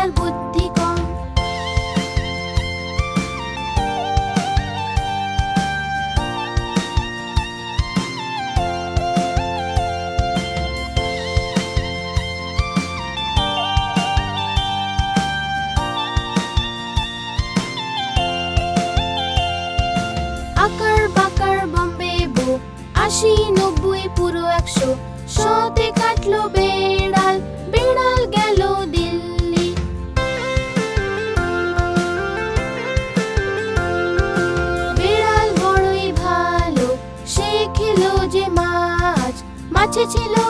তার বুদ্ধি কম। আকার বাকার বম্বে বুক আশি নব্বই পুরো একশো শতে কাটলো বেশ 起起落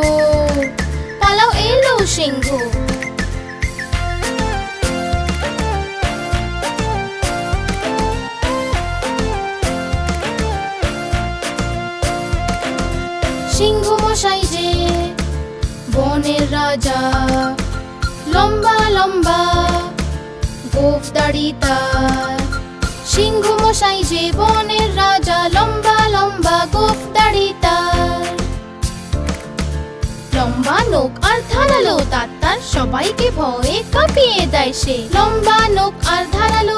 সিংহ। সিংহ মশাই যে বনের রাজা, লম্বা লম্বা গোফ দাড়ি তার। সিংহ মশাই যে বনের রাজা, লম্বা লম্বা গোফ দাড়ি তার। লম্বা নোক আর ধারালো দাঁত, তার সবাইকে ভয়ে কাঁপিয়ে দেয় সে। লম্বা নোক আর ধারালো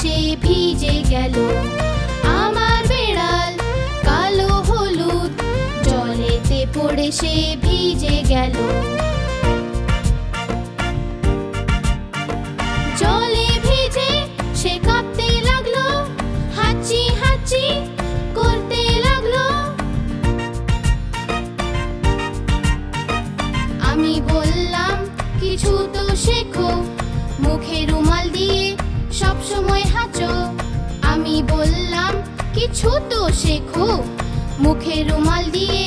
সে ভিজে গেল। আমার বেড়াল কালো হলুদ জলেতে পড়ে সে ভিজে গেল। রুমাল দিয়ে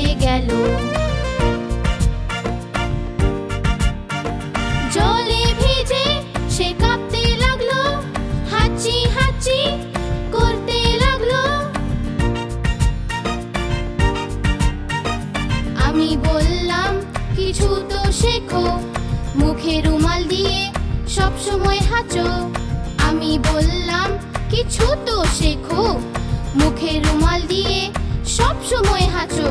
ভেসে গেল। জলে ভিজে সে কাঁপতে লাগল, হাঁচি হাঁচি করতে লাগল। আমি বললাম, কিছু তো শেখো। মুখে রুমাল দিয়ে সব সময় হাঁচো। আমি বললাম, কিছু তো শেখো। মুখে রুমাল দিয়ে সব সময় হাঁচো।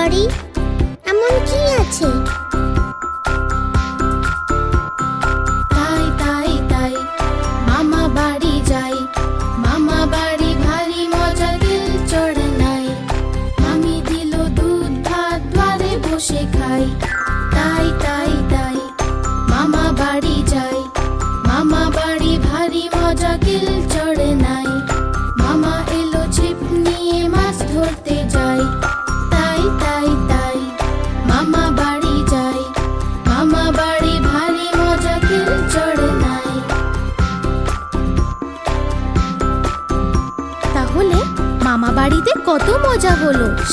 everybody.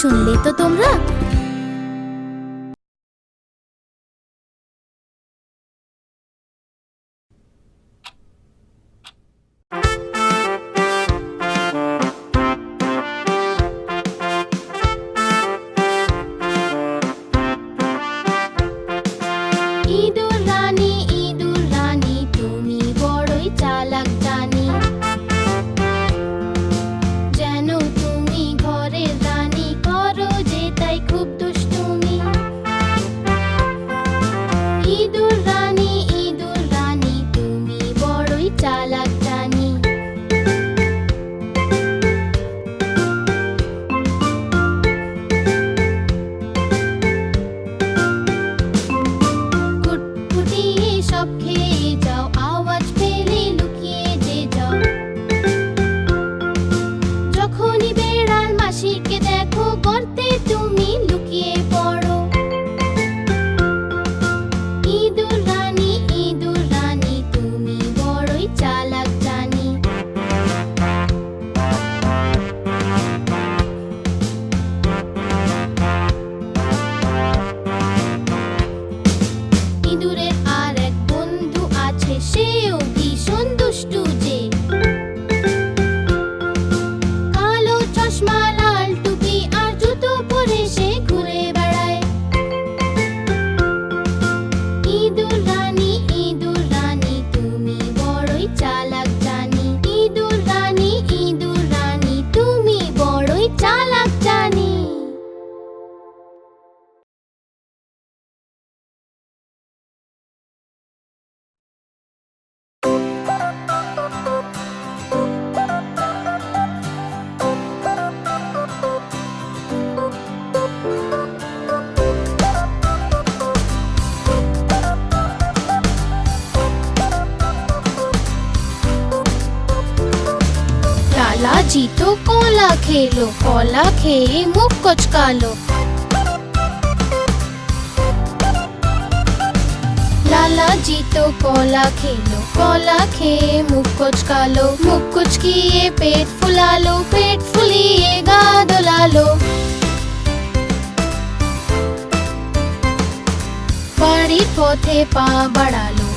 শুনলে তো তোমরা खेलो, कोला खेले मुख कुछ कालो। लाला जी तो कोला खेलो, कोला खे मुख कुछ कालो। मुख कुछ किए, पेट फुला लो पेट फुलिए दुला लो बड़ी पोथे पा बड़ा लो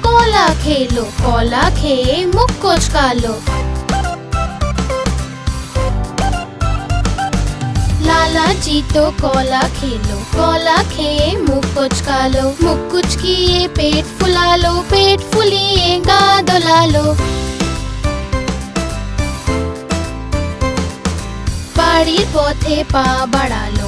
লালাজি তো কলা খেলো কলা খেয়ে মুখ কোচকালো লালাজি তো কলা খেলো কলা খেয়ে মুখ কোচকালো মুখ কুচকিয়ে পেট ফুলালো পেট ফুলিয়ে গা দোলালো বাড়ির পথে পা বাড়ালো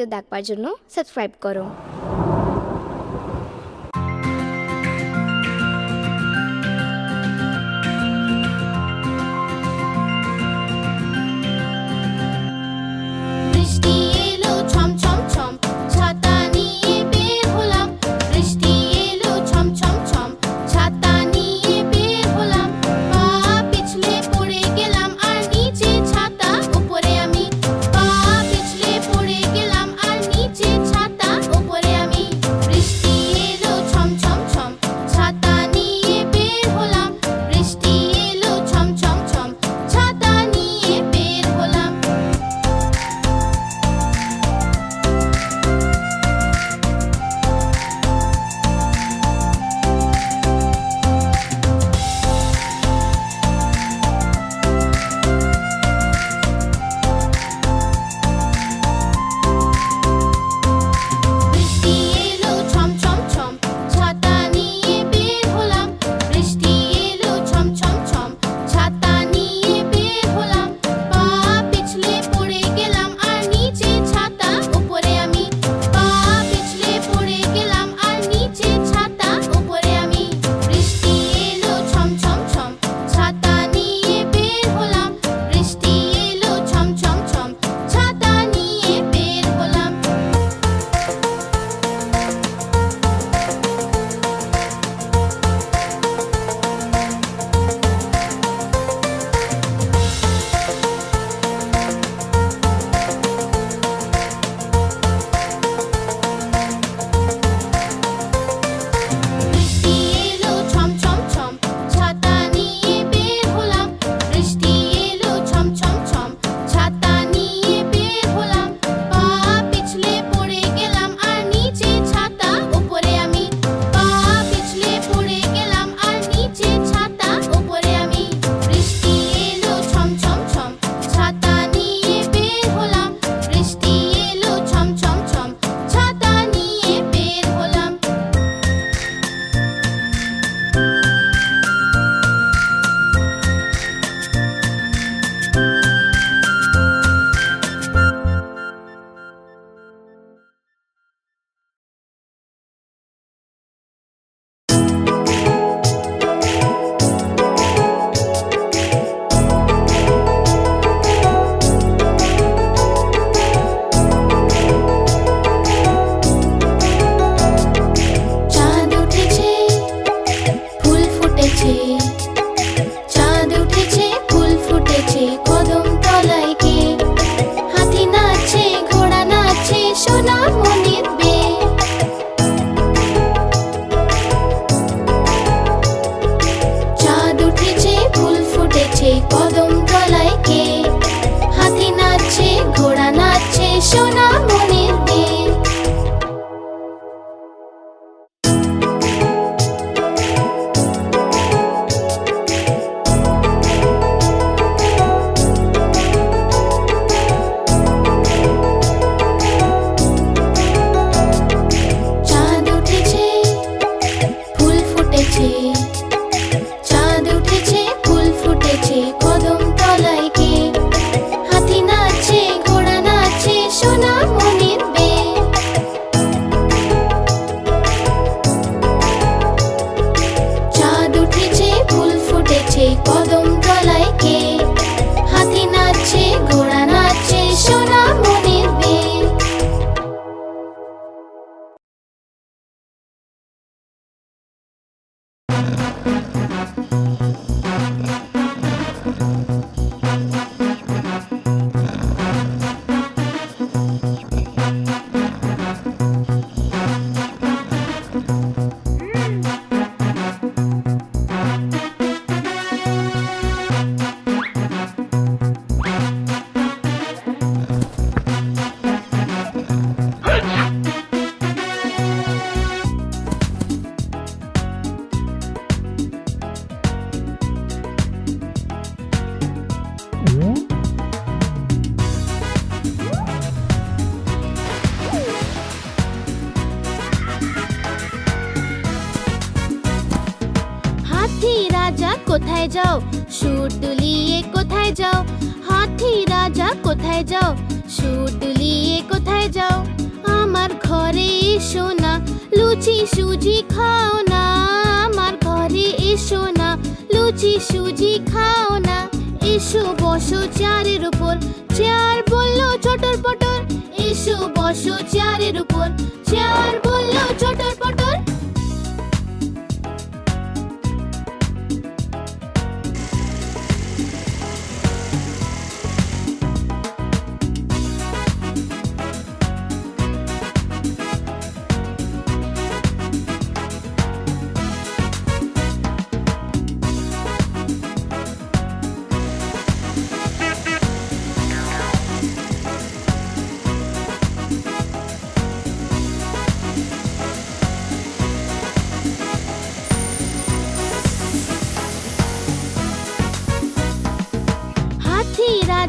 ভিডিও দেখবার জন্য সাবস্ক্রাইব করো কদম তলায় কে? হাতি নাচছে ঘোড়া নাচছে সোনা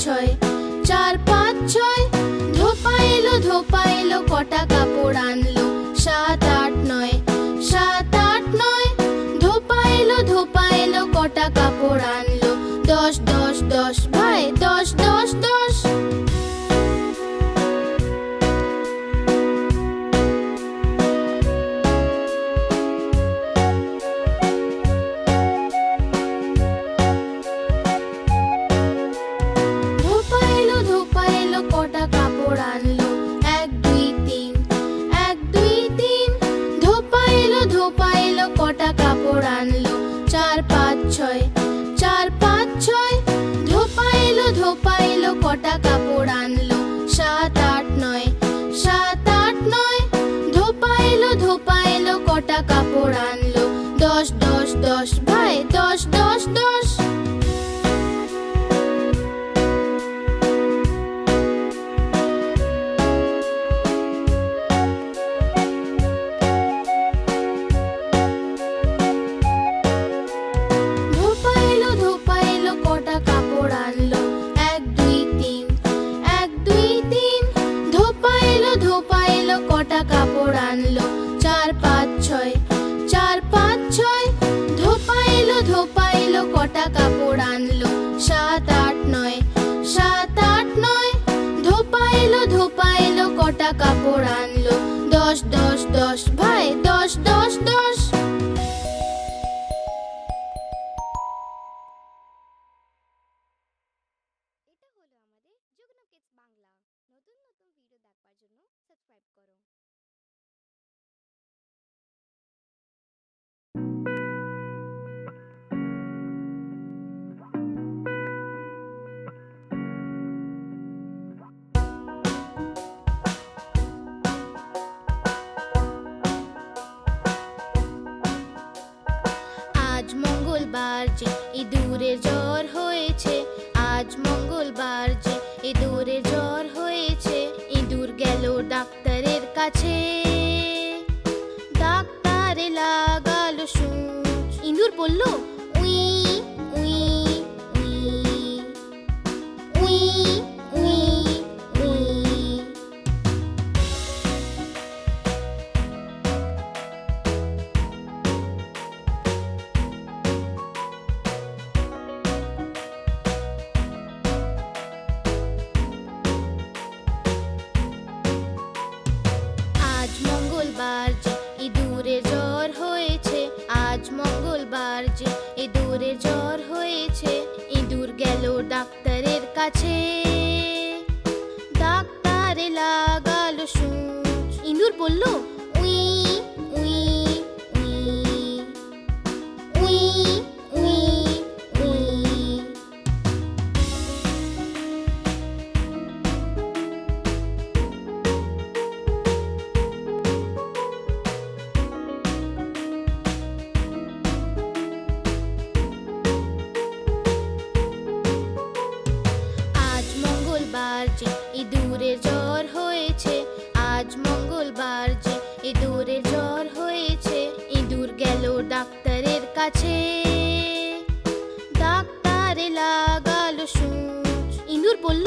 ছয়, চার, পাঁচ, ছয়। ধোপা এলো ধোপা এলো কটা কাপড় আনলো? সাত, আট, নয়। সাত, আট, নয়। ধোপা এলো ধোপা এলো কটা কাপড় আনলো? gosto. কোরআন ইঁদুর বলল